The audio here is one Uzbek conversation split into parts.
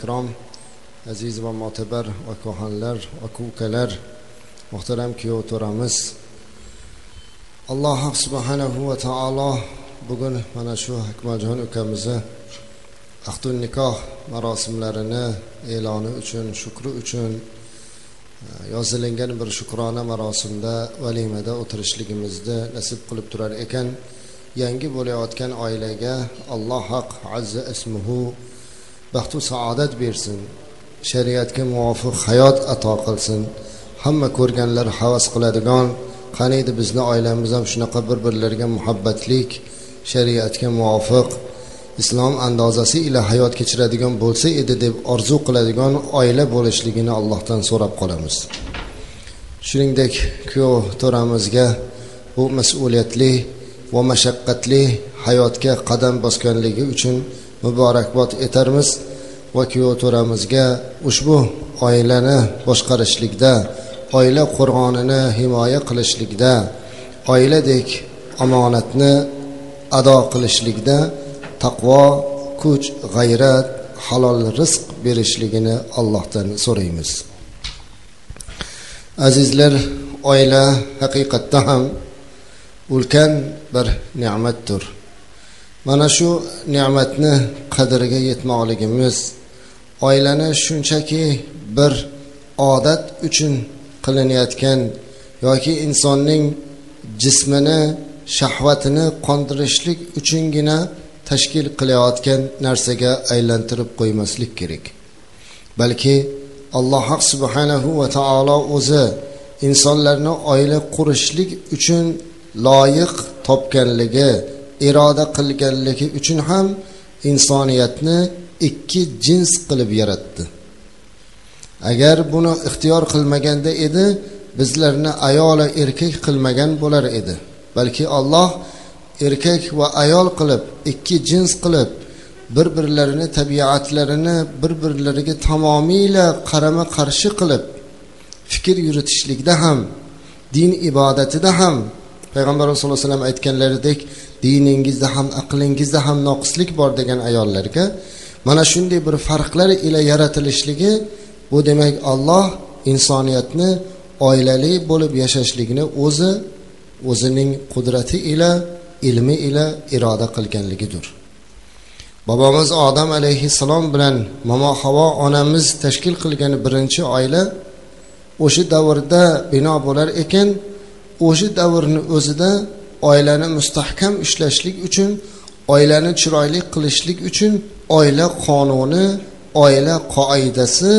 ikrom aziz va motabar okaxonlar aka ukalar muhtaram kuyov to'ramiz alloh subhanahu va taolo bugun mana shu akmaljon ukamizni ahdun nikoh marosimlarini e'loni uchun shukri uchun e, yozilingan bir shukrona marosimda valimada o'tirishligimizni nasib qilib turar ekan. Yangi bo'layotgan oilaga alloh haq azza ismuhu baxtu saodat bersin. Shariatga muvofiq hayot ato qilsin. Hamma ko'rganlar havas qiladigan qaniydi bizni oilamiz ham shunaqa bir birlariga muhabbatlik shariatga muvofiq islom andozasi ila hayot kechiradigan bo'lsa edi deb orzu qiladigan oila bo'lishligini allohdan so'rab qolamiz. Shuningdek kuyov to'ramizga bu mas'uliyatli va mashaqqatli hayotga qadam bosganligi uchun muborakbod etarmiz. Va kuyov to'ramizga ushbu oilani boshqarishlikda oila qo'rg'onini himoya qilishlikda oiladek omonatni ado qilishlikda taqvo kuch g'ayrat halol rizq berishligini allohdan so'raymiz. Azizlar oila haqiqatda ham ulkan bir ne'matdir. Mana shu ne'matni qadriga yetmoqligimiz. Oilani shunchaki bir odat uchun qilinayotgan yoki insonning jismini shahvatini qondirishlik uchungina tashkil qilayotgan narsaga aylantirib qo'ymaslik kerak. Balki alloh subhanahu va taolo o'zi insonlarni oila qurishlik uchun loyiq topganligi iroda qilganligi uchun ham insoniyatni ikki jins qilib yaratdi. Agar buni ixtiyor qilmaganda edi bizlarni ayola erkak qilmagan bo'lar edi. Balki olloh erkak va ayol qilib ikki jins qilib bir birlarini tabiatlarini bir birlariga tamomiyla qarama qarshi qilib fikr yuritishlikda ham din ibodatida ham payg'ambar sallallohu alayhi vasallam aytganlaridek diningizda ham aqlingizda ham noqislik bor degan ayollarga mana shunday bir farqlar ila yaratilishligi bu demak olloh insoniyatni oilali bo'lib yashashlikni o'zi o'zining qudrati ila ilmi ila iroda qilganligidir. Bobomiz odam alayhissalom bilan momo havo onamiz tashkil qilgan birinchi oila o'sha davrda bino bo'lar ekan. O'sha davrni o'zida oilani mustahkam ishlashlik uchun oilani chiroyli qilishlik uchun oila qonuni oila qoidasi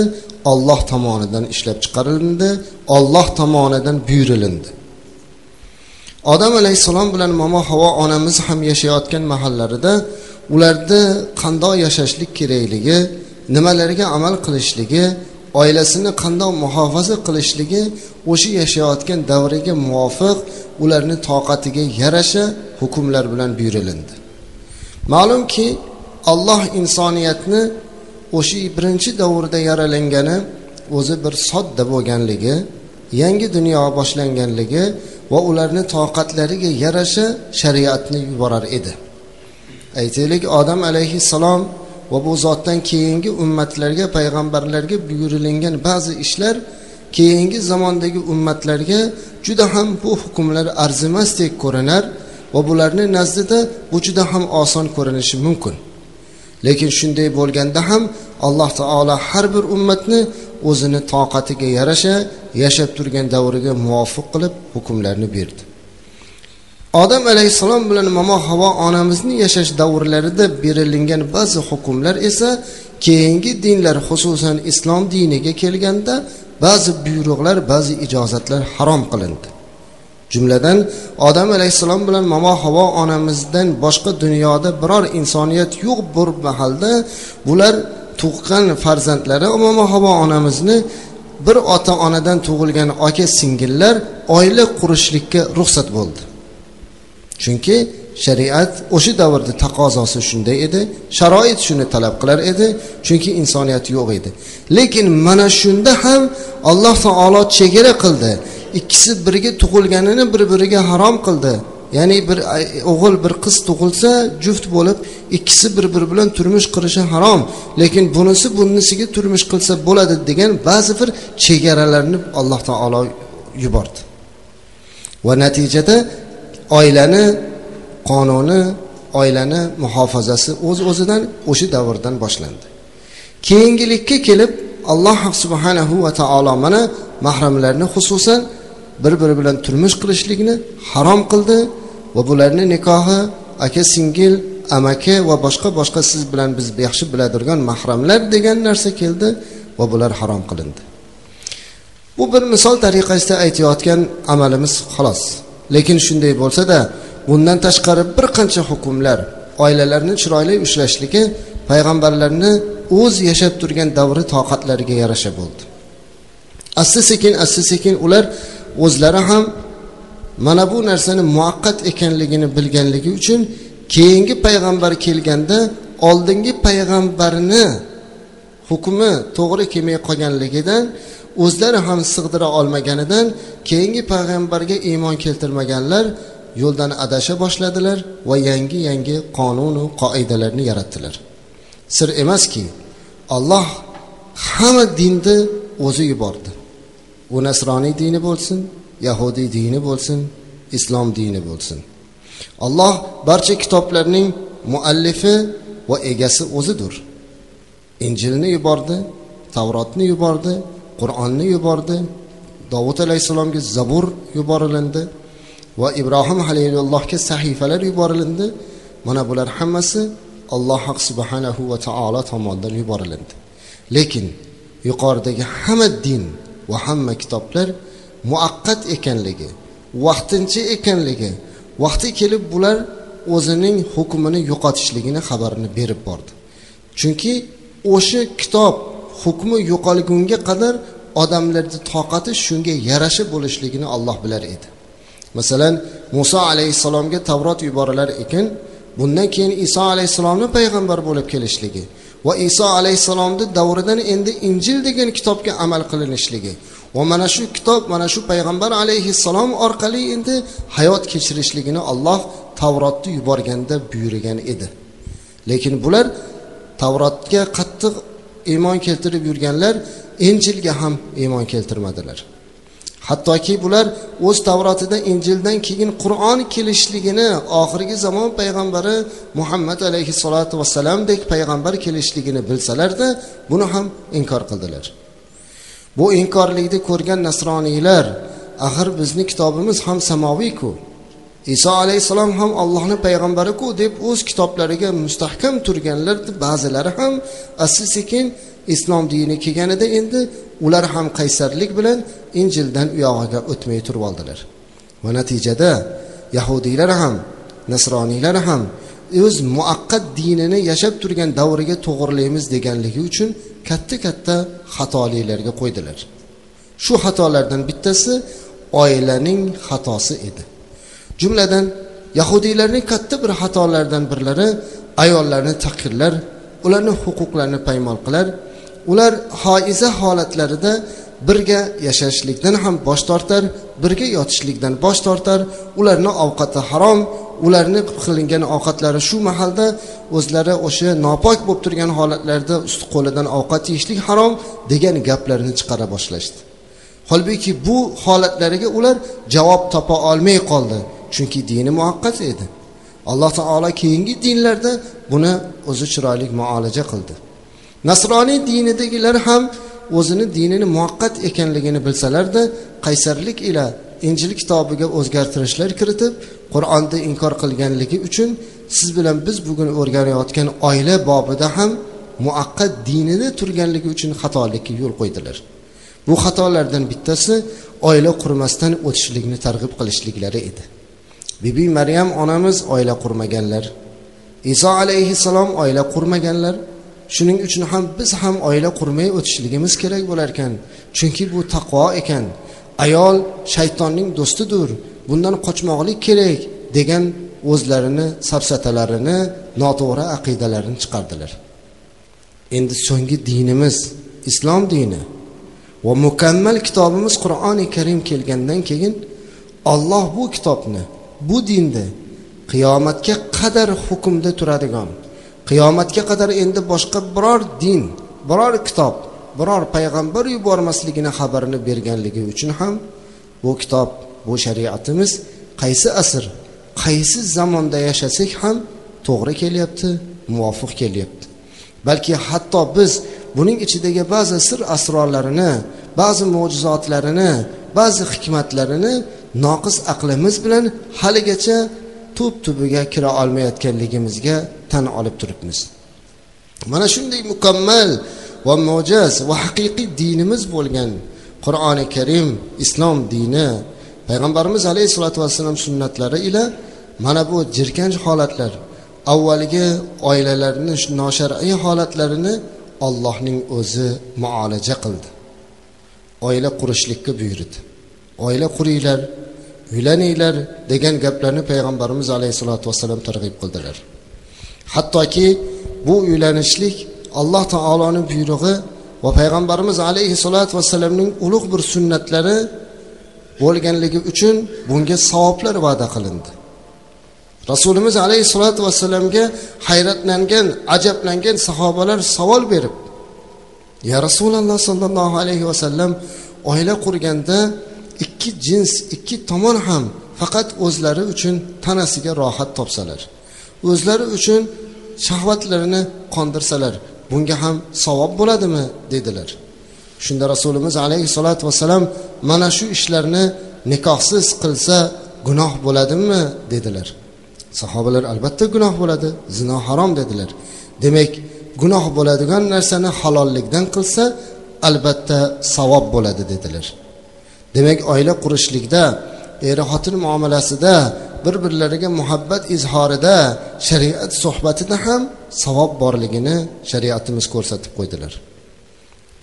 olloh tomonidan ishlab chiqarildi olloh tomonidan buyurilindi. Odam alayhissalom bilan momo havo onamiz ham yashayotgan mahallarida ularda qandoq yashashlik kerakligi nimalarga amal qilishligi oilasini qandoq muhofaza qilishligi o'sha yashayotgan davriga muvofiq ularni toqatiga yarasha hukmlar bilan buyurilindi. Ma'lumki alloh insoniyatni o'sha birinchi davrda yaralangani o'zi bir sodda bo'lganligi yangi dunyo boshlanganligi va ularni toqatlariga yarasha shariatni yuborar edi. Aytaylik odam alayhissalom va bu zotdan keyingi ummatlarga payg'ambarlarga buyurilingan ba'zi ishlar keyingi zamondagi ummatlarga juda ham bu hukmlar arzimasdek ko'rinar va bularni nazdida bu juda ham oson ko'rinishi mumkin. Lekin shunday bo'lganda ham alloh taolo har bir ummatni o'zini toqatiga yarasha yashab turgan davriga muvofiq qilib hukmlarni berdi. Odam alayhissalom bilan momo havo onamizning yashash davrlarida berilingan ba'zi hukmlar esa keyingi dinlar xususan islom diniga kelganda ba'zi buyruqlar ba'zi ijozatlar harom qilindi. Jumladan odam alayhissalom bilan momo havo onamizdan boshqa dunyoda biror insoniyat yo'q bir mahalda bular tug'gan farzandlari momo havo onamizni bir ota onadan tug'ilgan aka singillar oila qurishlikka ruxsat bo'ldi. Chunki shariat o'sha davrda taqozosi shunday edi sharoit shuni talab qilar edi chunki insoniyat yo'q edi. Lekin mana shunda ham alloh taolo chegara qildi. Ikkisi birga tug'ilganini bir biriga harom qildi. Ya'ni bir o'g'il bir qiz tug'ilsa juft bo'lib ikkisi bir biri bilan turmush qurishi harom. Lekin bunisi bunisiga turmush qilsa bo'ladi degan ba'zi bir chegaralarni alloh taolo yubordi. Va natijada oilani qonuni oilani muhofazasi o'z uz o'zidan o'sha davrdan boshlandi. Keyingilikka kelib alloh subhanahu va taolo mana mahramlarni xususan bir biri bilan turmush qilishlikni harom qildi va bularni nikohi aka singil amaki va boshqa boshqa siz bilan biz yaxshi biladigan mahramlar degan narsa keldi va bular harom qilindi. Bu bir misol tariqasida aytayotgan amalimiz xolos. Lekin shunday bo'lsada bundan tashqari bir qancha hukmlar oilalarni chiroyli ushlashligi payg'ambarlarni o'z yashab turgan davri toqatlariga yarasha bo'ldi. Asta sekin asta sekin ular o'zlari ham mana bu narsani muvaqqat ekanligini bilganligi uchun keyingi payg'ambar kelganda oldingi payg'ambarni hukmi to'g'ri kelmay qolganligidan o'zlari ham sig'dira olmaganidan keyingi payg'ambarga iymon keltirmaganlar yo'ldan adasha boshladilar va yangi yangi qonunu qoidalarni yaratdilar. Sir emaski alloh hamma dinni o'zi yubordi. U nasroniy dini bo'lsin yahudiy dini bo'lsin islom dini bo'lsin. Alloh barcha kitoblarning muallifi va egasi o'zidir injilni yubordi tavrotni yubordi qur'onni yubordi. Dovud alayhissalomga zabur yuborilindi va ibrohim halilullohga sahifalar yuborilindi. Mana bular hammasi alloh subhanahu va taolo tomonidan yuborilindi. Lekin yuqoridagi hamma din va hamma kitoblar muaqqat ekanligi vaqtincha ekanligi vaqti kelib bular o'zining hukmini yo'qotishligini xabarini berib bordi. Chunki o'sha kitob hukmi yo'qolgunga qadar odamlarni toqati shunga yarasha bo'lishligini olloh bilar edi. Masalan muso alayhissalomga tavrot yuborilar ekan bundan keyin iso alayhissalomni payg'ambar bo'lib kelishligi va iso alayhissalomni davridan endi injil degan kitobga amal qilinishligi va mana shu kitob mana shu payg'ambar alayhissalom orqali endi hayot kechirishligini olloh tavrotni yuborganda buyurgan edi. Lekin bular tavrotga qattiq iymon keltirib yurganlar injilga ham iymon keltirmadilar. Hattoki bular o'z tavrotida injildan keyin qur'on kelishligini oxirgi zamon payg'ambari muhammad alayhissalotu vassalamdek payg'ambar kelishligini bilsalarda buni ham inkor qildilar. Bu inkorlikni ko'rgan nasroniylar axir bizni kitobimiz ham samoviyku. Iso alayhissalom ham allohni payg'ambariku deb o'z kitoblariga mustahkam turganlar ba'zilari ham asta sekin islom dini kelganida endi ular ham qaysarlik bilan injildan u yog'iga o'tmay turib oldilar. Va natijada yahudiylar ham nasroniylar ham o'z muaqqat dinini yashab turgan davriga to'g'irlaymiz deganligi uchun katta katta xatoliklarga qo'ydilar. Shu xatolardan bittasi oilaning xatosi edi. Jumladan yahudiylarning katta bir xatolaridan birlari ayollarni taqirlar ularni huquqlarini paymol qilar. Ular hoiza holatlarida birga yashashlikdan ham bosh tortar birga yotishlikdan bosh tortar. Ularni ovqati harom ularni qilingan ovqatlari shu mahalda o'zlari o'sha nopok bo'lib turgan holatlarda usti qo'lidan ovqat yeyishlik harom degan gaplarni chiqara boshlashdi. Holbuki bu holatlariga ular javob topa olmay qoldi. Chunki dini muvaqqat edi. Alloh taolo keyingi dinlarda buni o'zi chiroyli muolaja qildi. Nasroniy dinidagilar ham o'zini dinini muvaqqat ekanligini bilsalarda qaysarlik ila injil kitobiga o'zgartirishlar kiritib qur'onni inkor qilganligi uchun siz bilan biz bugun o'rganayotgan oila bobida ham muaqqat dinida turganligi uchun xatolikka yo'l qo'ydilar. Bu xatolardan bittasi oila qurmasdan o'tishlikni targ'ib qilishliklari edi. Bibi maryam onamiz oila qurmaganlar. Iso alayhissalom oila qurmaganlar. Shuning uchun ham biz ham oila qurmay o'tishligimiz kerak bo'lar ekan. Chunki bu taqvo ekan. Ayol shaytonning do'stidir bundan qochmoqlik kerak degan o'zlarini safsatalarini noto'g'ri aqidalarini chiqardilar. Endi so'nggi dinimiz islom dini va mukammal kitobimiz qur'oni karim kelgandan keyin olloh bu kitobni bu dinda qiyomatga qadar hukmda turadigan qiyomatga qadar endi boshqa biror din biror kitob biror payg'ambar yubormasligini xabarini berganligi uchun ham bu kitob bu shariatimiz qaysi asr qaysi zamonda yashasak ham to'g'ri kelyapti muvofiq kelyapti. Balki hatto biz buning ichidagi ba'zi sir asrorlarini ba'zi mo'jizotlarini ba'zi hikmatlarini noqis aqlimiz bilan haligacha tub tubiga kira olmayotganligimizga tan olib turibmiz. Mana shunday mukammal va mo'jaz va haqiqiy dinimiz bo'lgan qur'oni karim islom dini payg'ambarimiz alayhissalotu vassalom sunnatlari ila mana bu jirkanch holatlar avvalgi oilalarni noshar'iy holatlarini ollohning o'zi muolaja qildi. Oila qurishlikka buyurdi. Oila quringlar uylaninglar degan gaplarni payg'ambarimiz alayhissalotu vassalam targ'ib qildilar. Hattoki bu uylanishlik alloh taoloni buyrug'i va payg'ambarimiz alayhissalotu vassalamning ulug' bir sunnatlari bo'lganligi uchun bunga savoblar va'da qilindi. Rasulimiz alayhissalotu vassalamga hayratlangan ajablangan sahobalar savol berib ya rasululloh sollallohu alayhi vasallam oila qurganda ikki jins ikki tomon ham faqat o'zlari uchun tanasiga rohat topsalar. O'zlari uchun shahvatlarini qondirsalar bunga ham savob bo'ladimi? dedilar. Shunda rasulimiz alayhissalotu vassalam mana shu ishlarni nikohsiz qilsa gunoh bo'ladimi? dedilar. Sahobalar albatta gunoh bo'ladi zino harom dedilar. Demak gunoh bo'ladigan narsani halollikdan qilsa albatta savob bo'ladi dedilar. Demak oila qurishlikda er xotin muomalasida bir birlariga muhabbat izhorida shariat suhbatida ham savob borligini shariatimiz ko'rsatib qo'ydilar.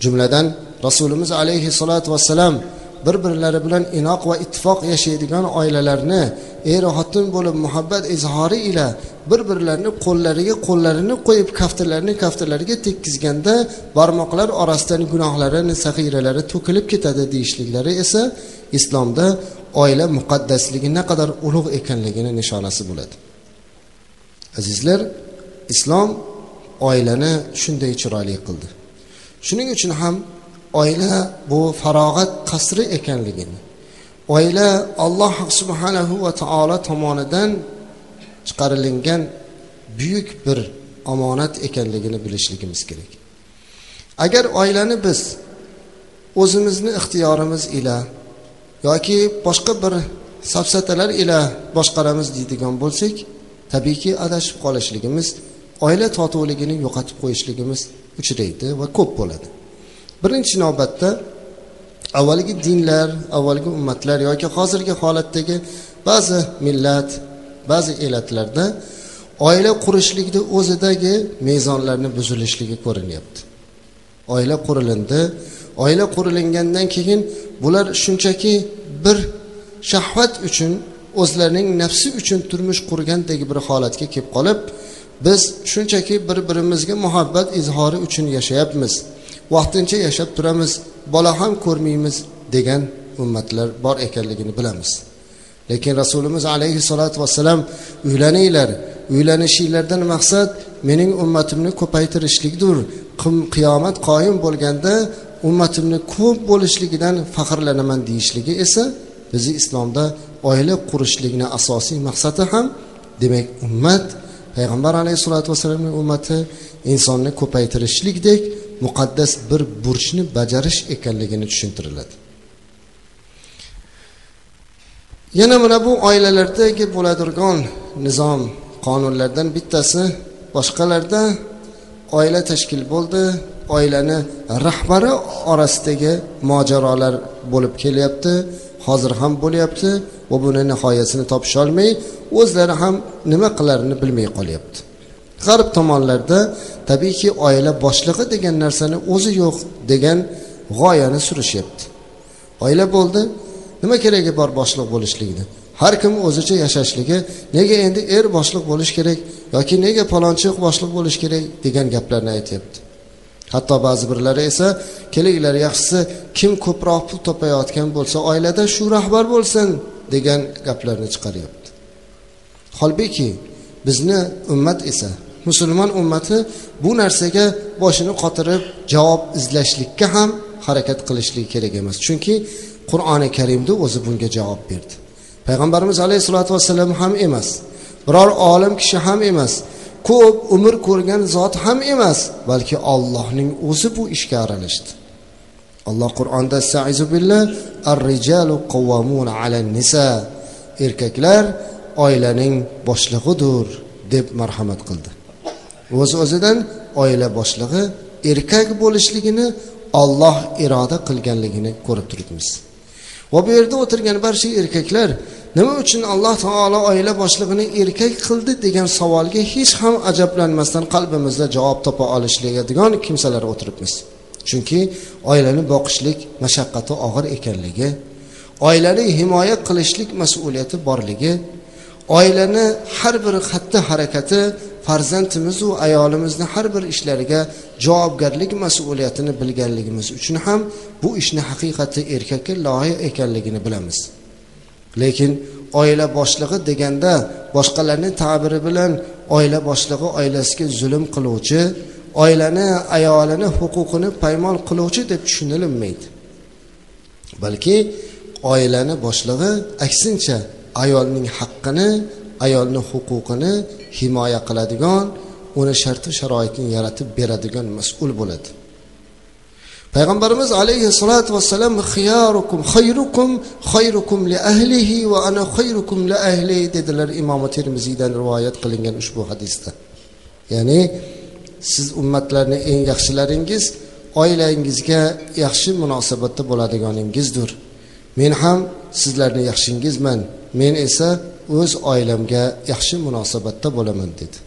Jumladan rasulimiz alayhissalotu vassalam bir birlari bilan inoq va ittifoq yashaydigan oilalarni er xotin bo'lib muhabbat izhori ila bir birlarini qo'llariga qo'llarini qo'yib kaftirlarini kaftirlariga tekkizganda barmoqlar orasidan gunohlarini sahiralari to'kilib ketadi deyishliklari esa islomda oila muqaddasligi naqadar ulug' ekanligini nishonasi bo'ladi. Azizlar islom oilani shunday chiroyli qildi. Shuning uchun ham oila bu farog'at qasri ekanligini. Oila alloh subhanahu va taolo tomonidan chiqarilingan buyuk bir omonat ekanligini bilishligimiz kerak. Agar oilani biz o'zimizni ixtiyorimiz ila yoki boshqa bir safsatalar ila boshqaramiz deydigan bo'lsak tabiiyki adashib qolishligimiz oila totuvligini yo'qotib qo'yishligimiz uchraydi va ko'p bo'ladi. Birinchi navbatda avvalgi dinlar avvalgi ummatlar yoki hozirgi holatdagi ba'zi millat ba'zi elatlarda oila qurishlikni o'zidagi mezonlarni buzilishligi ko'rinyapti. Oila qurilindi. Oila qurilingandan keyin bular shunchaki bir shahvat uchun o'zlarining nafsi uchun turmush qurgandek bir holatga kelib qolib biz shunchaki bir birimizga muhabbat izhori uchun yashayapmiz. Vaqtincha yashab turamiz bola ham ko'rmaymiz degan ummatlar bor ekanligini bilamiz. Lekin rasulimiz alayhissalotu vassalam uylaninglar uylanishinglardan maqsad mening ummatimni ko'paytirishlikdir. Qiyomat qoyim bo'lganda ummatimni ko'p bo'lishligidan faxrlanaman deyishligi esa bizni islomda oila qurishlikni asosiy maqsadi ham. Demak ummat payg'ambar alayhissalotu vassalamning ummati insonni ko'paytirishlikdek muqaddas bir burchni bajarish ekanligini tushuntiriladi. Yana mana bu oilalardagi bo'ladigan nizom qonunlardan bittasi boshqalarda oila tashkil bo'ldi oilani rahbari orasidagi mojarolar bo'lib kelyapti hozir ham bo'lyapti va buni nihoyasini topisholmay o'zlari ham nima qilarini bilmay qolyapti. G'arb tomonlarda tabiiyki oila boshlig'i degan narsani o'zi yo'q degan g'oyani surishyapti. Oila bo'ldi nima keragi bor boshliq bo'lishlikni? Har kim o'zicha yashashligi nega endi er boshliq bo'lishi kerak yoki nega palonchi boshliq bo'lishi kerak degan gaplarni aytyapti. Hatto ba'zi birlari esa kelinglar yaxshisi kim ko'proq pul topayotgan bo'lsa oilada shu rahbar bo'lsin degan gaplarni chiqaryapti. Holbuki bizni ummat esa musulmon ummati bu narsaga boshini qotirib javob izlashlikka ham harakat qilishligi kerak emas. Chunki qur'oni karimda o'zi bunga javob berdi. Payg'ambarimiz alayhissalotu vassalam ham emas biror olim kishi ham emas ko'p umr ko'rgan zot ham emas balki ollohning o'zi bu ishga aralashdi. Alloh qur'onda nisa erkaklar oilaning boshlig'idir deb marhamat qildi. O'z o'zidan oila boshlig'i erkak bo'lishligini olloh iroda qilganligini ko'rib turibmiz. Va bu yerda o'tirgan barcha erkaklar nima uchun alloh taolo oila boshlig'ini erkak qildi degan savolga hech ham ajablanmasdan qalbimizda javob topa olishligadigan kimsalar o'tiribmiz. Chunki oilani boqishlik mashaqqati og'ir ekanligi oilani himoya qilishlik mas'uliyati borligi oilani har bir xatti harakati farzandimizu ayolimizni har bir ishlariga javobgarlik mas'uliyatini bilganligimiz uchun ham bu ishni haqiqati erkakka loyiq ekanligini bilamiz. Lekin oila boshlig'i deganda boshqalarning ta'biri bilan oila boshlig'i oilasiga zulm qiluvchi oilani ayolini huquqini paymol qiluvchi deb tushunilinmaydi. Balki oilani boshlig'i aksincha ayolning haqqini ayolni huquqini himoya qiladigan uni sharti sharoitini yaratib beradigan mas'ul bo'ladi. Payg'ambarimiz alayhissalotu vassalam xiyarukum xayrukum xayrukum li ahlihi va ana xayrukum li ahli dedilar imom termiziydan rivoyat qilingan ushbu hadisda. Ya'ni siz ummatlarni eng yaxshilaringiz oilangizga yaxshi munosabatda bo'ladiganingizdir. Men ham sizlarni yaxshingizman men esa o'z oilamga yaxshi munosabatda bo'laman dedi.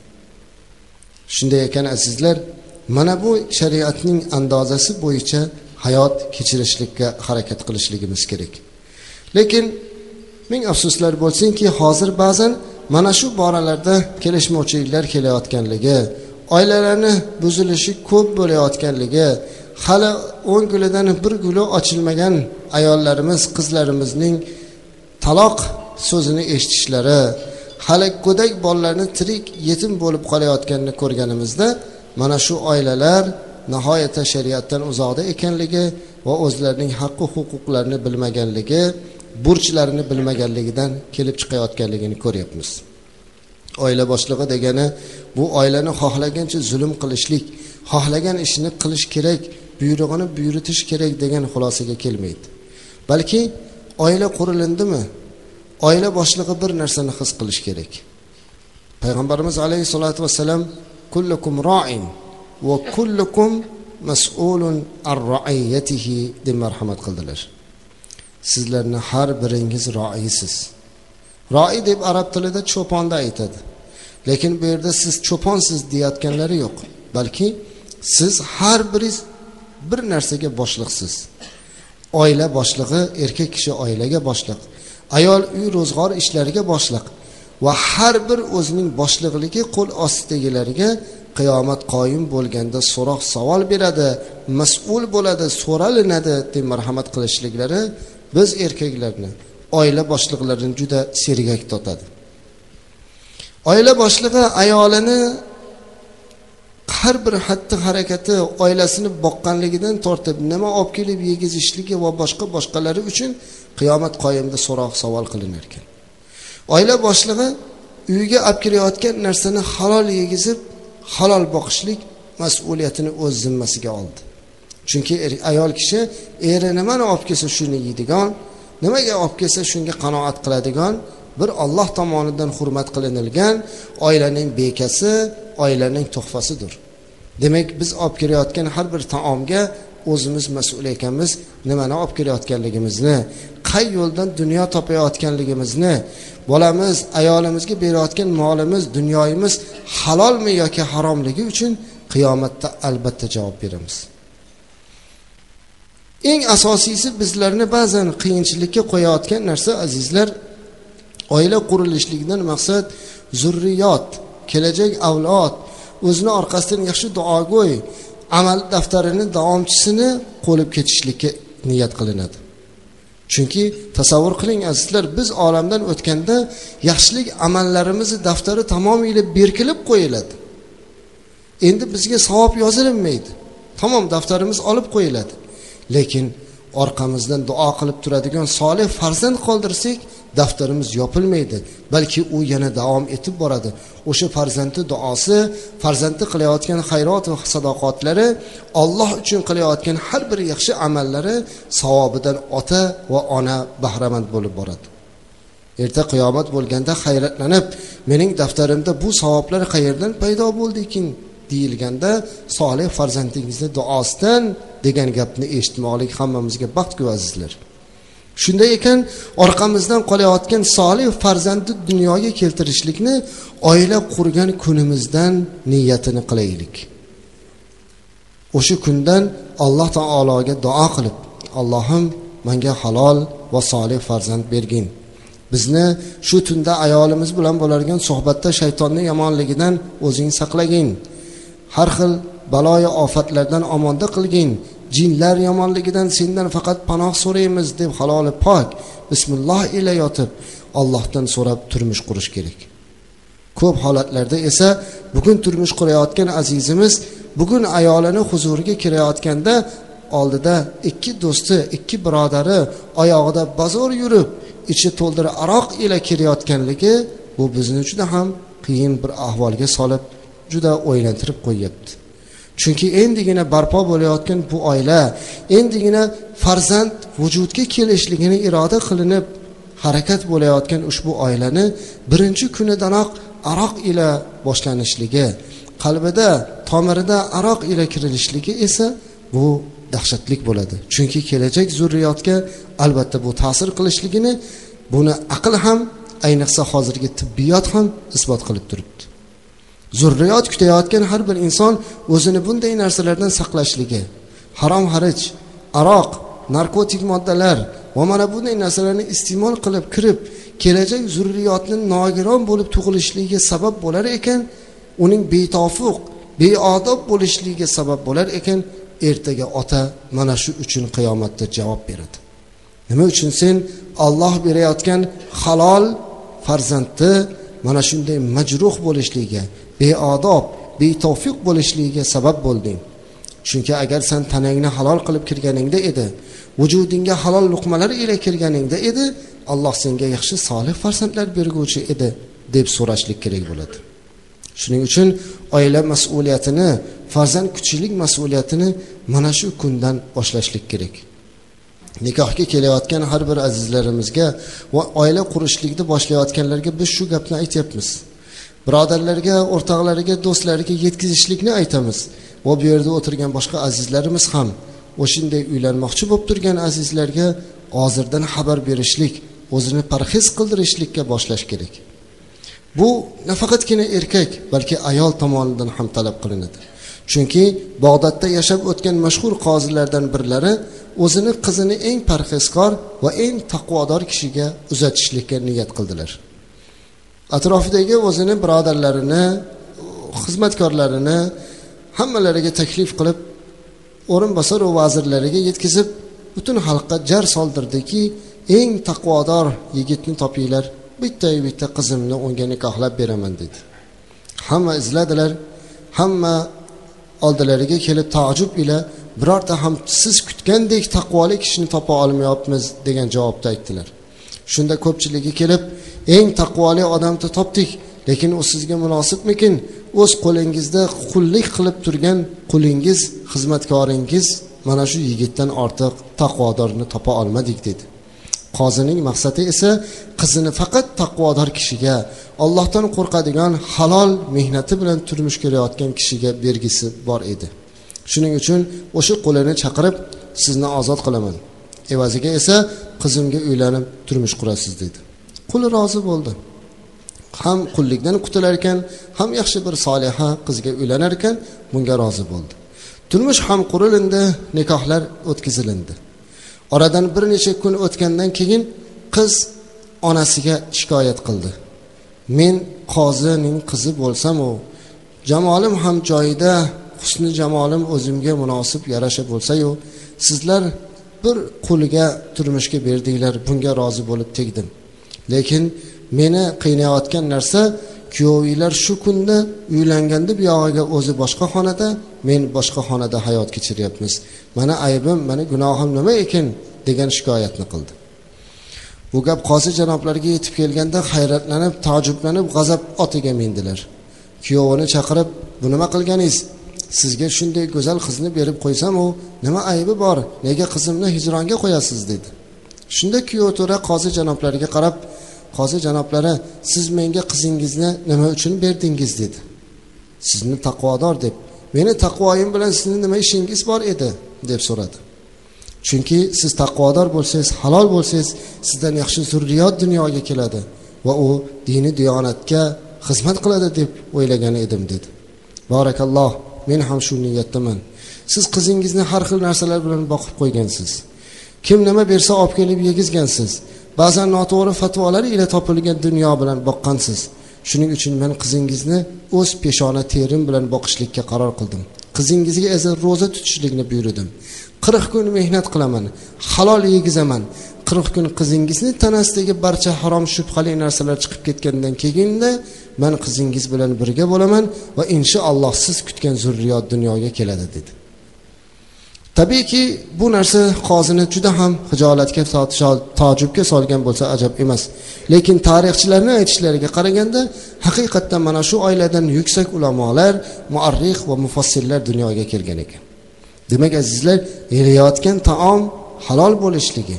Shunday ekan azizlar mana bu shariatning andozasi bo'yicha hayot kechirishlikka harakat qilishligimiz kerak. Lekin ming afsuslar bo'lsinki hozir ba'zan mana shu boralarda kelishmovchiliklar kelayotganligi oilalarni buzilishi ko'p bo'layotganligi hali o'n gulidan bir guli ochilmagan ayollarimiz qizlarimizning taloq so'zini eshitishlari hali go'dak bolalarni tirik yetim bo'lib qolayotganini ko'rganimizda mana shu oilalar nihoyatda shariatdan uzoqda ekanligi va o'zlarining haqqi huquqlarini bilmaganligi burchlarini bilmaganligidan kelib chiqayotganligini ko'ryapmiz. Oila boshlig'i degani bu oilani xohlagancha zulm qilishlik xohlagan ishini qilish kerak buyrug'ini buyuritish kerak degan xulosaga kelmaydi. Balki oila qurilindimi? Oila boshlig'i bir narsani his qilish kerak. Payg'ambarimiz alayhissalotu vassalam kullukum roin va kullukum mas'ulun ar roiyatihi deb marhamat qildilar. Sizlarni har biringiz roiysiz roi deb arab tilida cho'ponda aytadi. Lekin bu yerda siz cho'ponsiz deyayotganlari yo'q balki siz har biriz bir narsaga boshliqsiz. Oila boshlig'i erkak kishi oilaga boshliq. Ayol uy ro'zg'or ishlariga boshliq va har bir o'zining boshliqligi qo'l ostidagilariga qiyomat qoyim bo'lganda so'roq savol beradi mas'ul bo'ladi so'ralinadi deb marhamat qilishliklari biz erkaklarni oila boshliqlarini juda sergak totadi. Oila boshlig'i ayolini har bir xatti harakati oilasini boqqanligidan tortib nima olib kelib yegizishligi va boshqa boshqalari uchun qiyomat qoyimda so'roq savol qilinar ekan. Oila boshlig'i uyiga olib kelayotgan narsani halol yegizib halol boqishlik mas'uliyatini o'z zimmasiga oldi. Chunki er, ayol kishi eri nimani olib kelsa shuni yeydigan nimaga olib kelsa shunga qanoat qiladigan bir olloh tomonidan hurmat qilinilgan oilaning bekasi oilaning tuhfasidir demak biz olib kelayotgan har bir taomga o'zimiz mas'ul ekanmiz nimani olib kelayotganligimizni qay yo'ldan dunyo topayotganligimizni bolamiz ayolimizga berayotgan molimiz dunyoyimiz halolmi yoki haromligi uchun qiyomatda albatta javob beramiz. Eng asosiysi bizlarni ba'zan qiyinchilikka qo'yayotgan narsa azizlar oila qurilishligidan maqsad zurriyot kelajak avlod o'zini orqasidan yaxshi duogo'y amal daftarini davomchisini qo'lib ketishlikka niyat qilinadi. Chunki tasavvur qiling azizlar biz olamdan o'tganda yaxshilik amallarimizni daftari tamomila berkilib qo'yiladi. Endi bizga savob yozilinmaydi. Tamom daftarimiz olib qo'yiladi. Lekin orqamizdan duo qilib turadigan solih farzand qoldirsak daftarimiz yopilmaydi balki u yana davom etib boradi. O'sha farzandni duosi farzandni qilayotgan xayrot va sadoqatlari olloh uchun qilayotgan har bir yaxshi amallari savobidan ota va ona bahramand bo'lib boradi. Erta qiyomat bo'lganda hayratlanib mening daftarimda bu savoblar qayerdan paydo bo'ldi ekan deyilganda solih farzandingizni duosidan degan gapni eshitmoqlik hammamizga baxtku azizlar. Shunday ekan orqamizdan qolayotgan solih farzandni dunyoga keltirishlikni oila qurgan kunimizdan niyatini qilaylik. O'sha kundan alloh taologa duo qilib allohim manga halol va solih farzand bergin. Bizni shu tunda ayolimiz bilan bo'ladigan suhbatda shaytonni yomonligidan o'zing saqlagin. Har xil baloyi ofatlardan omonda qilgin. Jinlar yomonligidan sendan faqat panoh so'raymiz deb haloli pok bismilloh ila yotib ollohdan so'rab turmush qurish kerak. Ko'p holatlarda esa bugun turmush qurayotgan azizimiz bugun ayolini huzuriga kirayotganda oldida ikki do'sti ikki birodari oyog'ida bozor yurib ichi to'ldira aroq ila kelayotganligi bu bizni juda ham qiyin bir ahvolga solib juda o'ylantirib qo'yyapti. Chunki endigina barpo bo'layotgan bu oila endigina farzand vujudga kelishligini iroda qilinib harakat bo'layotgan ushbu oilani birinchi kunidanoq aroq ila boshlanishligi qalbida tomirida aroq ila kirilishligi esa bu dahshatlik bo'ladi. Chunki kelajak zurriyotga albatta bu ta'sir qilishligini buni aql ham ayniqsa hozirgi tibbiyot ham isbot qilib turibdi. Zurriyot kutayotgan har bir inson o'zini bunday narsalardan saqlashligi harom harij aroq narkotik moddalar va mana bunday narsalarni iste'mol qilib kirib kelajak zurriyotni nogiron bo'lib tug'ilishligiga sabab bo'lar ekan uning betofiq beodob bo'lishligiga sabab bo'lar ekan ertaga ota mana shu uchun qiyomatda javob beradi. Nima uchun sen olloh berayotgan halol farzandni mana shunday majruh bo'lishligiga beodob betofiq bo'lishligiga sabab bo'lding. Chunki agar sen tanangni halol qilib kirganingda edi vujudingga halol luqmalar ila kirganingda edi alloh senga yaxshi solih farzandlar berguvchi edi deb so'rashlik kerak bo'ladi. Shuning uchun oila mas'uliyatini farzand kuchlik mas'uliyatini mana shu kundan boshlashlik kerak. Nikohga kelayotgan har bir azizlarimizga va oila qurishlikni boshlayotganlarga biz shu gapni aytyapmiz. Birodarlarga o'rtoqlariga do'stlariga yetkazishlikni aytamiz. Va bu yerda o'tirgan boshqa azizlarimiz ham o'shanday uylanmoqchi bo'lib turgan azizlarga hozirdan xabar berishlik o'zini parhez qildirishlikka boshlash kerak. Bu nafaqatgina erkak balki ayol tomonidan ham talab qilinadi. Chunki bog'dodda yashab o'tgan mashhur qozilardan birlari o'zini qizini eng parhezkor va eng taqvodor kishiga uzatishlikka niyat qildilar. Atrofidagi o'zini birodarlarini xizmatkorlarini hammalariga taklif qilib o'rinbosar vazirlariga yetkazib butun xalqqa jar soldirdiki eng taqvodor yigitni topinglar bittayu bitta qizimni unga nikohlab beraman dedi. Hamma izladilar hamma oldilariga kelib taajjub ila birorta ham siz kutgandek taqvoli kishini topa olmayapmiz degan javobni aytdilar. Shunda ko'pchiligi kelib eng taqvoli odamni topdik. Lekin u sizga munosibmikin? O'z qo'lingizda qullik qilib turgan qulingiz xizmatkoringiz mana shu yigitdan ortiq taqvodorni topa olmadik dedi. Qozining maqsadi esa qizini faqat taqvodor kishiga ollohdan qo'rqadigan halol mehnati bilan turmush ko'rayotgan kishiga bergisi bor edi. Shuning uchun o'sha qo'lini chaqirib sizni ozod qilaman. Evaziga esa qizimga uylanib turmush qurasiz dedi. Quli rozi bo'ldi. Ham qullikdan qutular ekan ham yaxshi bir soliha qizga uylanar ekan bunga rozi bo'ldi. Turmush ham qurilindi nikohlar o'tkazilindi. Oradan bir necha kun o'tgandan keyin qiz onasiga shikoyat qildi. Men qozining qizi bo'lsamu jamolim ham joyida husni jamolim o'zimga munosib yarasha bo'lsayu sizlar bir quliga turmushga berdinglar bunga rozi bo'lib tegdim. Lekin meni qiynayotgan narsa kuyovinglar shu kunda uylanganda buyog'iga o'zi boshqa xonada men boshqa xonada hayot kechiryapmiz. Mana aybim mana gunohim nima ekan degan shikoyatni qildi. Bu gap qozi janoblariga yetib kelganda hayratlanib taajjublanib g'azab otiga mindilar. Kuyovini chaqirib bu nima qilganingiz? Sizga shunday go'zal qizni berib qo'ysam u nima aybi bor? Nega qizimni hijronga qo'yasiz? dedi. Shunda kuyovto'ra qozi janoblariga qarab qozi janoblari siz menga qizingizni nima uchun berdingiz? dedi. Sizni taqvodor deb meni taqvoyim bilan sizni nima ishingiz bor edi? deb so'radi. Chunki siz taqvodor bo'lsangiz halol bo'lsangiz sizdan yaxshi zurriyot dunyoga keladi va u dini diyonatga xizmat qiladi deb o'ylagan edim dedi. Barakalloh men ham shu niyatdaman. Siz qizingizni har xil narsalar bilan boqib qo'ygansiz. Kim nima bersa olib kelib yegizgansiz. Ba'zan noto'g'ri fatvolar ila topilgan dunyo bilan boqqansiz. Shuning uchun men qizingizni o'z peshona terim bilan boqishlikka qaror qildim. Qizingizga esa ro'za tutishlikni buyurdim. Qirq kun mehnat qilaman halol yegizaman. Qirq kun qizingizni tanasidagi barcha harom shubhali narsalar chiqib ketgandan keyinda man qizingiz bilan birga bo'laman va inshaalloh siz kutgan zurriyot dunyoga keladi dedi. Tabiiyki bu narsa qozini juda ham hijolatga tojibga solgan bo'lsa ajab emas. Lekin tarixchilarni aytishlariga qaraganda haqiqatdan mana shu oiladan yuksak ulamolar muarrix va mufassirlar dunyoga kelgan ekan. Demak azizlar yeyilayotgan taom halol bo'lishligi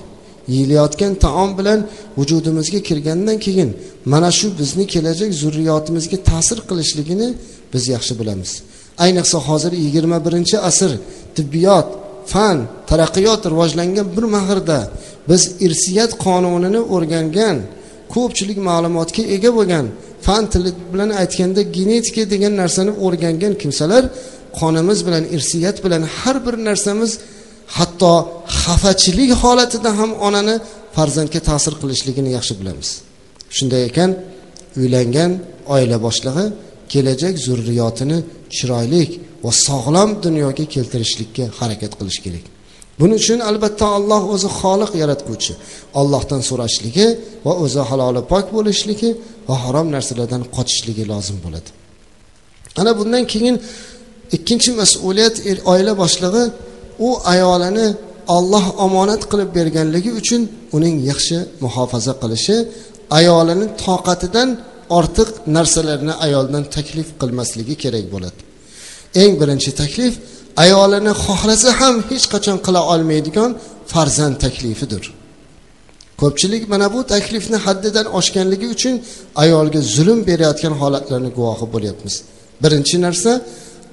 yeyilayotgan taom bilan vujudimizga kirgandan keyin mana shu bizni kelajak zurriyotimizga ta'sir qilishligini biz yaxshi bilamiz. Ayniqsa hozir yigirma birinchi asr tibbiyot fan taraqqiyot rivojlangan bir mahrda biz irsiyat qonunini o'rgangan ko'pchilik ma'lumotga ega bo'lgan fan tili bilan aytganda genetika degan narsani o'rgangan kimsalar qonimiz bilan irsiyat bilan har bir narsamiz hatto xafachilik holatida ham onani farzandga ta'sir qilishligini yaxshi bilamiz. Shunday ekan uylangan oila boshlig'i kelajak zurriyotini chiroyli va sog'lom dunyoga keltirishlikka harakat qilish kerak. Buning uchun albatta alloh o'zi xoliq yaratguvchi ollohdan so'rashligi va o'zi haloli pok bo'lishligi va harom narsalardan qochishligi lozim bo'ladi. Ana bundan keyin ikkinchi mas'uliyat oila boshlig'i u ayolini olloh omonat qilib berganligi uchun uning yaxshi muhofaza qilishi ayolini toqatidan ortiq narsalarni ayoldan taklif qilmasligi kerak bo'ladi. Eng birinchi taklif ayolini xohlasa ham hech qachon qila olmaydigan farzand taklifidir. Ko'pchilik mana bu taklifni haddidan oshganligi uchun ayolga zulm berayotgan holatlarni guvohi bo'lyapmiz. Birinchi narsa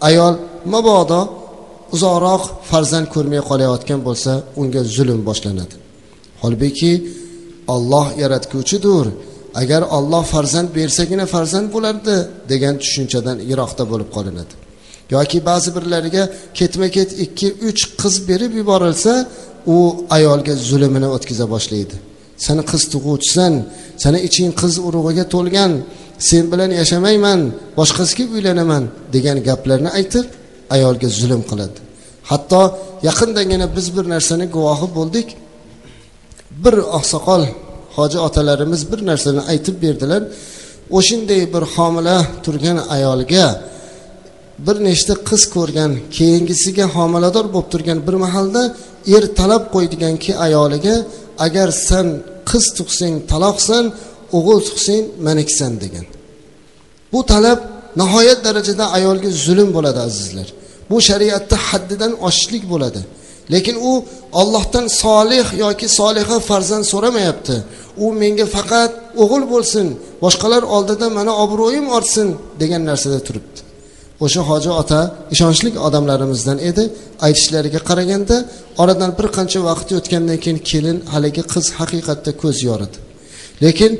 ayol mabodo uzoqroq farzand ko'rmay qolayotgan bo'lsa unga zulm boshlanadi. Holbuki olloh yaratguvchidir agar olloh farzand bersagina farzand bo'lardi degan tushunchadan yiroqda bo'lib qolinadi. Yoki ba'zi birlariga ketma ket ikki uch qiz berib yuborilsa u ayolga zulmini o'tkaza boshlaydi. Sani qiz tug'uvchisan sani iching qiz urug'iga to'lgan sen bilan yashamayman boshqasiga uylanaman degan gaplarni aytib ayolga zulm qiladi. Hatto yaqindagina biz bir narsani guvohi bo'ldik. Bir oqsoqol hoji otalarimiz bir narsani aytib berdilar. O'shanday bir homila turgan ayolga bir nechta qiz ko'rgan keyingisiga homilador bo'lib turgan bir mahalda er talab qo'ydiganki ayoliga agar san qiz tug'sang taloqsan o'g'il tug'sang manikisan degan. Bu talab nihoyat darajada ayolga zulm bo'ladi azizlar. Bu shariatda haddidan oshishlik bo'ladi. Lekin u ollohdan solih yoki soliha farzand so'ramayapti. U menga faqat o'g'il bo'lsin boshqalar oldida mana obro'yim ortsin degan narsada turibdi. O'sha hoji ota ishonchli odamlarimizdan edi. Aytishlariga qaraganda oradan bir qancha vaqt o'tgandan keyin kelin haligi qiz haqiqatda ko'z yoridi. Lekin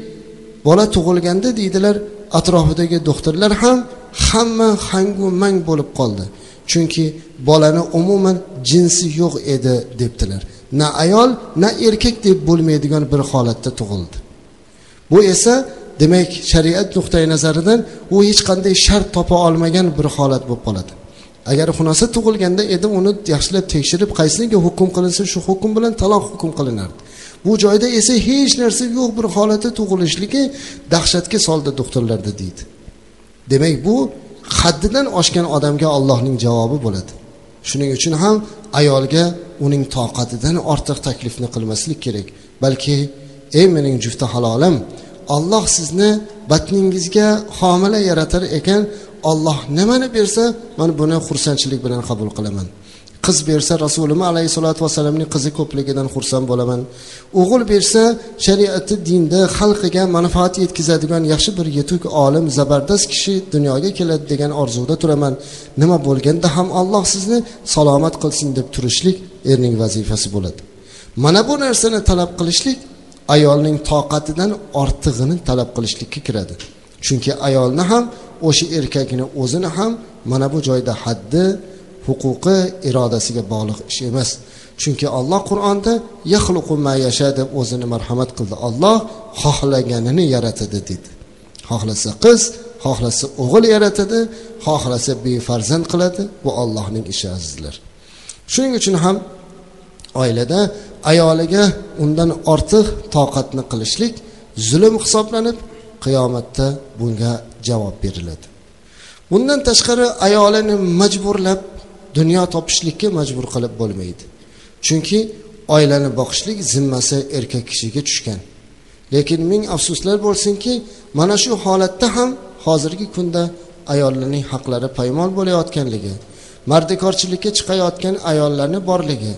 bola tug'ilganda deydilar atrofidagi doktorlar ham hamma hangu mang bo'lib qoldi. Chunki bolani umuman jinsi yo'q edi debdilar. Na ayol na erkak deb bo'lmaydigan bir holatda tug'ildi. Bu esa demak shariat nuqtai nazaridan u hech qanday shart topa olmagan bir holat bo'lib qoladi. Agar xunasa tug'ilganda edi uni yaxshilab tekshirib qaysiniga hukm qilinsa shu hukm bilan taloq hukm qilinardi. Bu joyda esa hech narsa yo'q bir holatda tug'ilishligi dahshatga soldi doktorlarda deydi. Demak bu haddidan oshgan odamga allohning javobi bo'ladi. Shuning uchun ham ayolga uning toqatidan ortiq taklifni qilmaslik kerak. Balki ey mening jufti halolim olloh sizni batningizga homila yaratar ekan. Olloh nimani bersa man buni xursandchilik bilan qabul qilaman. Qiz bersa rasulimiz alayhissalotu vassalamning qizi ko'pligidan xursand bo'laman. O'g'il bersa shariati dinda xalqiga manfaat yetkazadigan yaxshi bir yetuk olim zabardast kishi dunyoga keladi degan orzuda turaman. Nima bo'lganda ham alloh sizni salomat qilsin deb turishlik erning vazifasi bo'ladi. Mana bu narsani talab qilishlik ayolning toqatidan ortig'ini talab qilishlikka kiradi. Chunki ayolni ham o'sha erkakni o'zini ham mana bu joyda haddi huquqi irodasiga bog'liq ish emas. Chunki olloh qur'onda yaxluqu mayasha deb o'zini marhamat qildi. Olloh xohlaganini yaratadi dedi. Xohlasa qiz xohlasa o'g'il yaratadi xohlasa befarzand qiladi bu ollohning ishi azizlar. Shuning uchun ham oilada ayoliga undan ortiq toqatni qilishlik zulm hisoblanib qiyomatda bunga javob beriladi. Bundan tashqari ayolini majburlab dunyo topishlikka majbur qilib bo'lmaydi. Chunki oilani boqishlik zimmasi erkak kishiga tushgan. Lekin ming afsuslar bo'lsinki mana shu holatda ham hozirgi kunda ayollarning haqlari paymol bo'layotganligi mardikorchilikka chiqayotgan ayollarni borligi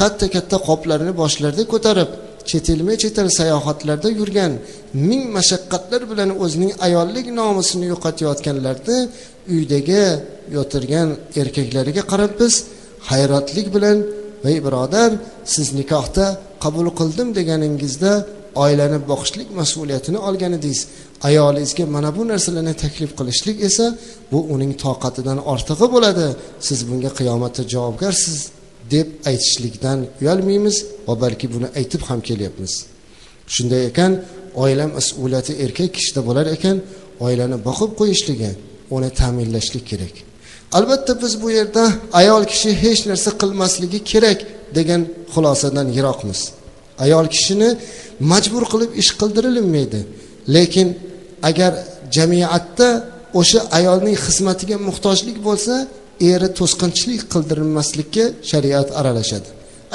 katta katta qoplarni boshlarida ko'tarib chet elma chet sayohatlarda yurgan ming mashaqqatlar bilan o'zining ayollik nomusini yo'qotayotganlarni uydagi yotirgan erkaklariga qarab biz hayratlik bilan ey birodar siz nikohda qabul qildim deganingizda oilani boqishlik mas'uliyatini olgan edingiz ayolingizga mana bu narsalarni taklif qilishlik esa bu uning toqatidan ortig'i bo'ladi. Siz bunga qiyomatda javobgarsiz. Deb aytishlikdan uyalmaymiz va balki buni aytib ham kelyapmiz. Shunday ekan oila mas'uliyati erkak kishida bo'lar ekan oilani boqib qo'yishligi uni ta'minlashlik kerak. Albatta biz bu yerda ayol kishi hech narsa qilmasligi kerak degan xulosadan yiroqmiz. Ayol kishini majbur qilib ish qildirilmaydi lekin agar jamiyatda o'sha ayolning xizmatiga muhtojlik bo'lsa eri to'sqinchilik qildirmaslikka shariat aralashadi.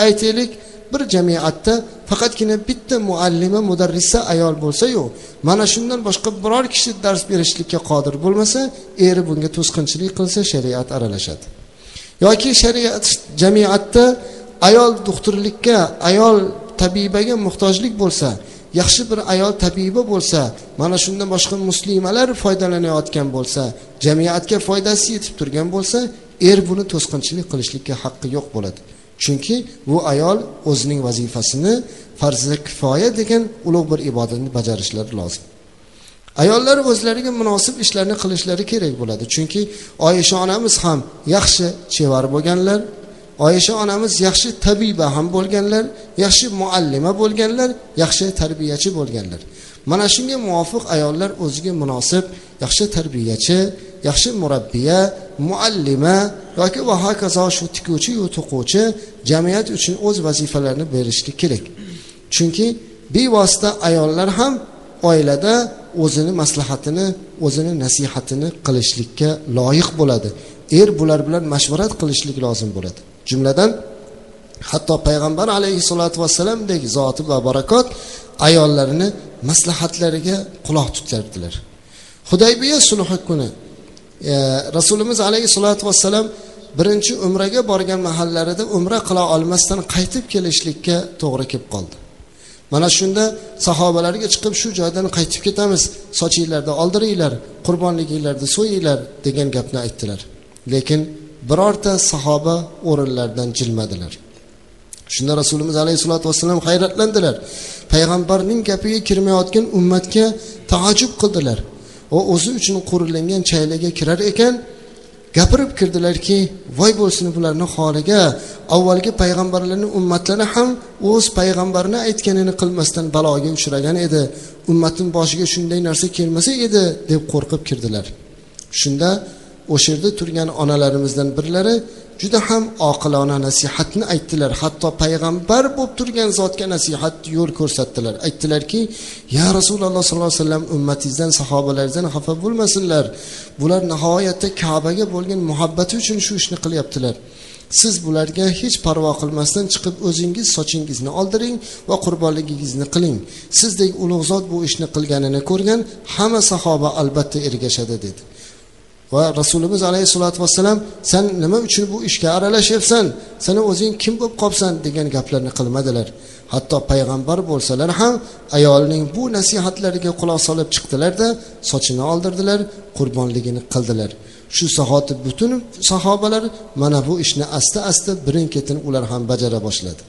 Aytaylik bir jamiyatda faqatgina bitta muallima mudarrisa ayol bo'lsayu mana shundan boshqa biror kishi dars berishlikka qodir bo'lmasa eri bunga to'sqinchilik qilsa shariat aralashadi. Yoki shariat jamiyatda ayol doktorlikka ayol tabibaga muhtojlik bo'lsa yaxshi bir ayol tabiba bo'lsa mana shundan boshqa muslimalar foydalanayotgan bo'lsa jamiyatga foydasi yetib turgan bo'lsa er buni to'sqinchilik qilishlikka haqqi yo'q bo'ladi. Chunki bu ayol o'zining vazifasini farzi kifoya degan ulug' bir ibodatni bajarishlari lozim. Ayollar o'zlariga munosib ishlarni qilishlari kerak bo'ladi. Chunki oyisha onamiz ham yaxshi chevar bo'lganlar oyisha onamiz yaxshi tabiba ham bo'lganlar yaxshi muallima bo'lganlar yaxshi tarbiyachi bo'lganlar. Mana shunga muvofiq ayollar o'ziga munosib yaxshi tarbiyachi yaxshi murabbiya muallima yoki va hokazo shu tikuvchi yu to'quvchi jamiyat uchun o'z vazifalarini berishi kerak. Chunki bevosita ayollar ham oilada o'zini maslahatini o'zini nasihatini qilishlikka loyiq bo'ladi. Er bular bilan mashvarat qilishlik lozim bo'ladi. Jumladan hatto payg'ambar alayhissalotu vassalamdek zoti va barakot ayollarini maslahatlariga quloq tutardilar hudaybiya sulhi kuni e, rasulimiz alayhissalotu vassalam birinchi umraga borgan mahallarida umra qila olmasdan qaytib kelishlikka to'g'ri kelib qoldi. Mana shunda sahobalarga chiqib shu joydan qaytib ketamiz sochinglarni oldiringlar qurbonliginglarni so'yinglar degan gapni aytdilar. Lekin birorta sahoba o'rinlaridan jilmadilar. Shunda rasulimiz alayhissalotu vassalam hayratlandilar. Payg'ambarning gapiga kirmayotgan ummatga taajjub qildilar. Va o'zi uchun qurilingan chaylaga kirar ekan gapirib kirdilarki voy bo'lsin bularni holiga avvalgi payg'ambarlarni ummatlari ham o'z payg'ambarini aytganini qilmasdan baloga uchragan edi. Ummatni boshiga shunday narsa kelmasa edi deb qo'rqib kirdilar. Shunda o'sha yerda turgan onalarimizdan birlari juda ham oqilona nasihatni aytdilar. Hatto payg'ambar bo'lib turgan zotga nasihat yo'l ko'rsatdilar. Aytdilarki ya rasululloh sollallohu alayhi vasallam ummatingizdan sahobalaringizdan xafa bo'lmasinlar. Bular nihoyatda kabaga bo'lgan muhabbati uchun shu ishni qilyaptilar. Siz bularga hech parvo qilmasdan chiqib o'zingiz sochingizni oldiring va qurbonligingizni qiling. Sizdek ulug' zot bu ishni qilganini ko'rgan hamma sahoba albatta ergashadi dedi. Va rasulimiz alayhissalotu vassalam san nima uchun bu ishga aralashyapsan sani o'zing kim bo'lib qolibsan? degan gaplarni qilmadilar. Hatto payg'ambar bo'lsalar ham ayolning bu nasihatlariga quloq solib chiqdilarda sochini oldirdilar qurbonligini qildilar. Shu zahoti butun sahobalar mana bu ishni asta asta birin ketin ular ham bajara boshladi.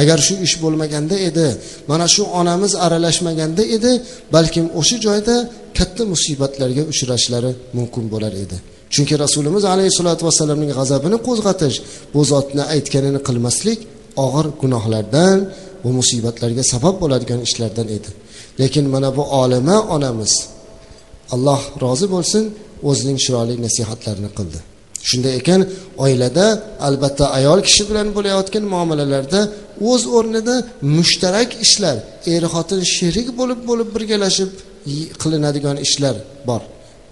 Agar shu ish bo'lmaganda edi mana shu onamiz aralashmaganda edi balkim o'sha joyda katta musibatlarga uchrashlari mumkin bo'lar edi. Chunki rasulimiz alayhissalotu vassalamning g'azabini qo'zg'atish bu zotni aytganini qilmaslik og'ir gunohlardan va musibatlarga sabab bo'ladigan ishlardan edi. Lekin mana bu olima onamiz alloh rozi bo'lsin o'zining chiroyli nasihatlarini qildi. Shunday ekan oilada albatta ayol kishi bilan bo'layotgan muomalalarda o'z o'rnida mushtarak ishlar er xotin sherik bo'lib bo'lib birgalashib qilinadigan ishlar bor.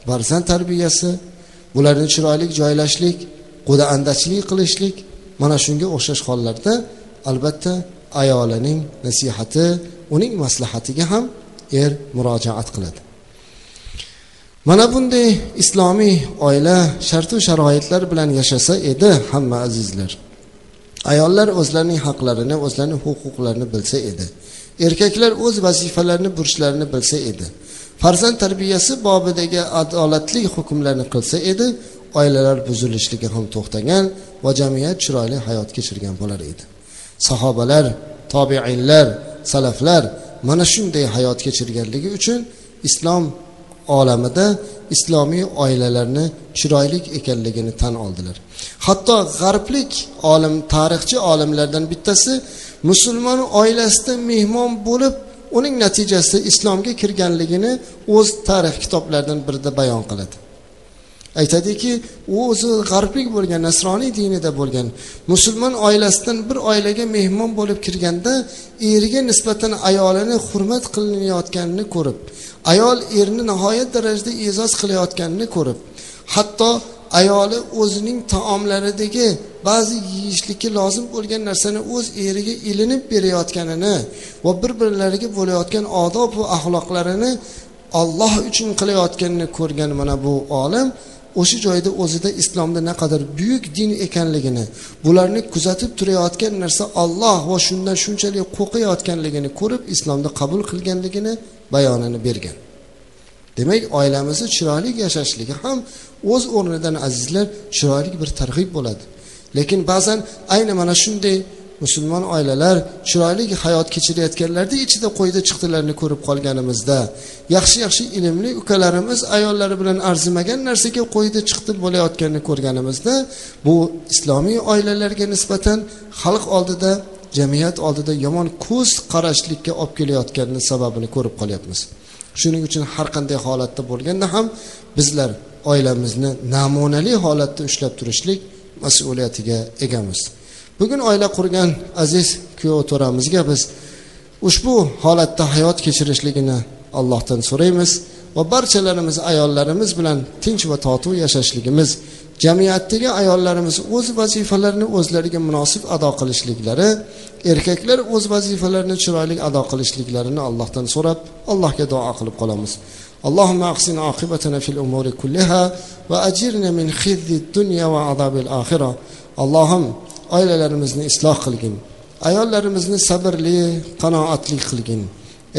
Farzand tarbiyasi bularni chiroyli joylashlik quda andachilik qilishlik mana shunga o'xshash hollarda albatta ayolining nasihati uning maslahatiga ham er murojaat qiladi. Mana bunday islomiy oila shartu sharoitlar bilan yashasa edi hamma azizlar. Ayollar o'zlarining haqlarini o'zlarining huquqlarini bilsa edi. Erkaklar o'z vazifalarini burchlarini bilsa edi. Farzand tarbiyasi bobidagi adolatli hukmlarni qilsa edi oilalar buzilishligi ham to'xtagan va jamiyat chiroyli hayot kechirgan bo'lar edi. Sahobalar tobeinlar salaflar mana shunday hayot kechirganligi uchun islom olamida islomiy oilalarni chiroyli ekanligini tan oldilar. Hatto g'arblik olim tarixchi olimlardan bittasi musulmon oilasida mehmon bo'lib uning natijasida islomga kirganligini o'z tarix kitoblaridan birida bayon qiladi. Aytadiki u o'zi g'arblik bo'lgan nasroniy dinida bo'lgan musulmon oilasidan bir oilaga mehmon bo'lib kirganda eriga nisbatan ayolini hurmat qilinayotganini ko'rib ayol erni nihoyat darajada e'zoz qilayotganini ko'rib hatto ayoli o'zining taomlaridagi ba'zi yeyishlikka lozim bo'lgan narsani o'z eriga ilinib berayotganini va bir birlariga bo'layotgan odob va axloqlarini olloh uchun qilayotganini ko'rgan mana bu olim o'sha joyda o'zida islomda naqadar buyuk din ekanligini bularni kuzatib turayotgan narsa olloh va shundan shunchalik qo'rqayotganligini ko'rib islomda qabul qilganligini bayonini bergan. Demak oilamizni chiroyli yashashligi ham o'z o'rnidan azizlar chiroyli bir targ'ib bo'ladi. Lekin ba'zan ayni mana shunday musulmon oilalar chiroyli hayot kechirayotganlarda ichida qo'yda chiqdilarni ko'rib qolganimizda yaxshi yaxshi ilmli ukalarimiz ayollari bilan arzimagan narsaga qo'yda chiqdi bo'layotganini ko'rganimizda bu islomiy oilalarga nisbatan xalq oldida jamiyat oldida yomon ko'z qarashlikka olib kelayotganini sababini ko'rib qolyapmiz. Shuning uchun har qanday holatda bo'lganda ham bizlar oilamizni namunali holatda ushlab turishlik mas'uliyatiga egamiz. Bugun oila qurgan aziz kuyov to'ramizga biz ushbu holatda hayot kechirishligini allohdan so'raymiz va barchalarimiz ayollarimiz bilan tinch va totuv yashashligimiz jamiyatdagi ayollarimiz o'z vazifalarini o'zlariga munosib ado qilishliklari erkaklar o'z vazifalarini chiroyli ado qilishliklarini allohdan so'rab allohga duo qilib qolamiz اللهم أحسن عاقبتنا في الأمور كلها وأجرنا من خزي الدنيا وعذاب الآخرة اللهم oilalarimizni isloh qilgin ayollarimizni sabrli qanoatli qilgin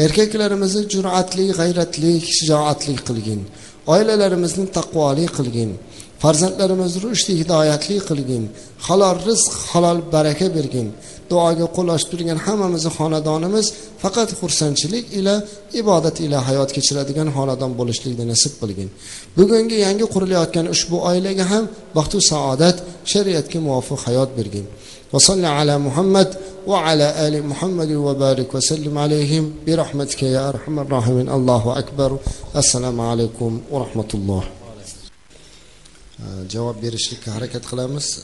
erkaklarimizni jur'atli g'ayratli shijoatli qilgin oilalarimizni taqvoli qilgin farzandlarimizni rushdi hidoyatli qilgin halol rizq halol baraka bergin duoga qo'l ochib turgan hammamizni xonadonimiz faqat xursandchilik ila ibodat ila hayot kechiradigan xonadon bo'lishlikni nasib qilgin bugungi yangi qurilayotgan ushbu oilaga ham baxtu saodat shariatga muvofiq hayot bergin وصل على محمد وعلى آل محمد وبارك وسلم عليهم برحمتك يا أرحم الراحمين الله أكبر السلام عليكم ورحمة الله Э, javob berishlikka harakat qilamiz. Э,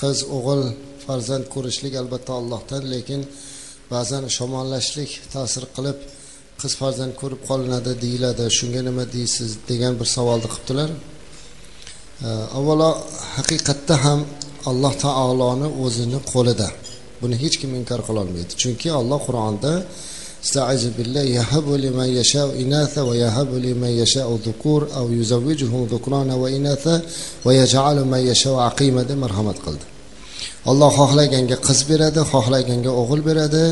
qiz o'g'il farzand ko'rishlik albatta allohdan lekin ba'zan shamollashlik ta'sir qilib qiz farzand ko'rib qolinadi deyiladi shunga nima deysiz degan bir savolni qilibdilar. Э, avvalo haqiqatda ham alloh taoloni o'zini qo'lida. Buni hech kim inkor qilolmaydi. Chunki alloh qur'onda استعيذ بالله يهب لمن يشاء إناثا ويهب لمن يشاء ذكور أو يزوجهم ذكرانا وإناثا ويجعل من يشاء عقيما deb marhamat qildi alloh xohlaganga qiz beradi xohlaganga o'g'il beradi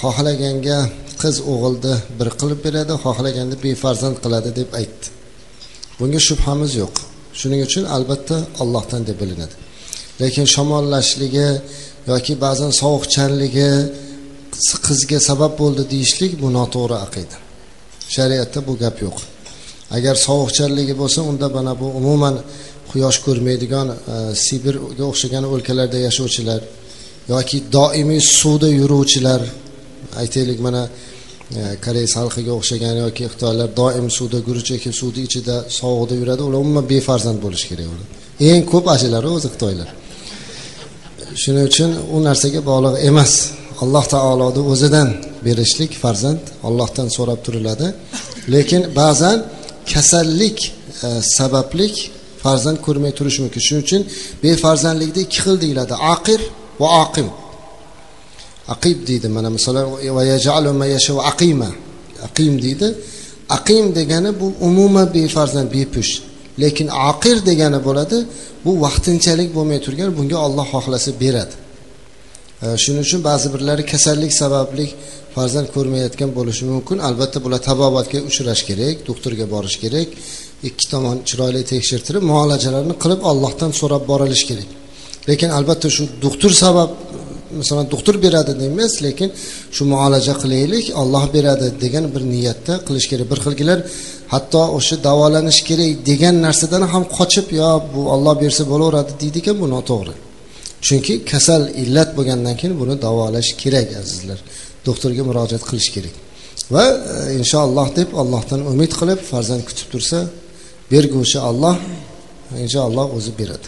xohlaganga qiz o'g'ilni bir qilib beradi xohlaganda befarzand qiladi deb aytdi bunga shubhamiz yo'q shuning uchun albatta allohdan deb bilinadi lekin shamollashligi yoki ba'zan sovuqchanligi qizga sabab bo'ldi deyishlik bu noto'g'ri aqida. Shariatda bu gap yo'q. Agar sovuqchanligi bo'lsa unda mana bu umuman quyosh ko'rmaydigan e, sibirga o'xshagan o'lkalarda yashovchilar yoki doimiy suvda yuruvchilar aytaylik mana e, koreys xalqiga o'xshagan yoki xitoylar doim suvda guruch ekib suvni ichida sovuqda yuradi ular umuman befarzand bo'lishi kerak ular. Eng ko'p ashulari o'zi xitoylar. Shuning uchun u narsaga bog'liq emas. Alloh taoloni o'zidan berishlik farzand ollohdan so'rab turiladi. Lekin ba'zan kasallik e, sabablik farzand ko'rmay turishi mumkin. Shuning uchun befarzandlikda ikki xil deyiladi. Aqir va aqim. Aqib deydi mana masalan aqima. Aqim deydi. Aqim degani bu umuman befarzand bepush. Lekin aqir degani bo'ladi bu vaqtinchalik bo'lmay turgan bunga olloh xohlasa beradi. Shuning uchun ba'zi birlari kasallik sababli farzand ko'rmayotgan bo'lishi mumkin. Albatta bular tabobatga uchrash kerak doktorga borish kerak ikki tomon chiroyli tekshirtirib muolajalarni qilib ollohdan so'rab borilishi kerak. Lekin albatta shu doktor sabab masalan doktor beradi deymiz lekin shu muolaja qilaylik olloh beradi degan bir niyatda qilish kerak. Bir xilgilar hatto o'sha davolanish kerak degan narsadan ham qochib yo bu olloh bersa bo'laveradi deydi ekan bu noto'g'ri. Chunki kasal illat bo'lgandan keyin buni davolash kerak azizlar. Doktorga murojaat qilish kerak. Va e, inshaalloh deb allohdan umid qilib farzand kutib tursa berguvchi olloh inshaalloh o'zi beradi.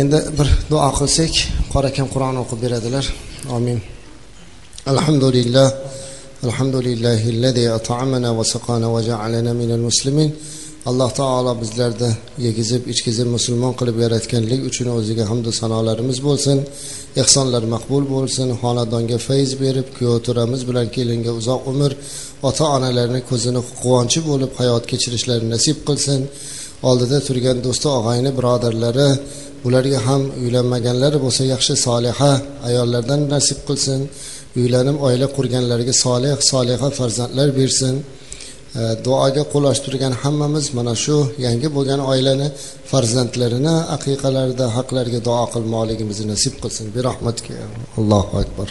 Endi bir duo qilsak qor akam qur'on o'qib beradilar. Amin. Alhamdulillah. Alhamdulillahi at'amana va saqana va ja'alana minal muslimin. Alloh taolo bizlarni yegizib ichkizib musulmon qilib yaratganlik uchun o'ziga hamdu sanolarimiz bo'lsin ehsonlar maqbul bo'lsin xonadonga fayz berib kuyov to'ramiz bilan kelinga uzoq umr ota onalarni ko'zini quvonchi bo'lib hayot kechirishlarini nasib qilsin. Oldida turgan do'sti og'ayni birodarlari ularga ham uylanmaganlar bo'lsa yaxshi soliha ayollardan nasib qilsin. Uylanib oila qurganlarga solih soliha farzandlar bersin. E, duoga qo'l ochtirgan hammamiz mana shu yangi bo'lgan oilani farzandlarini aqiqalarida haqlarga duo qilmoqligimizni nasib qilsin. Birahmatga allohu akbar.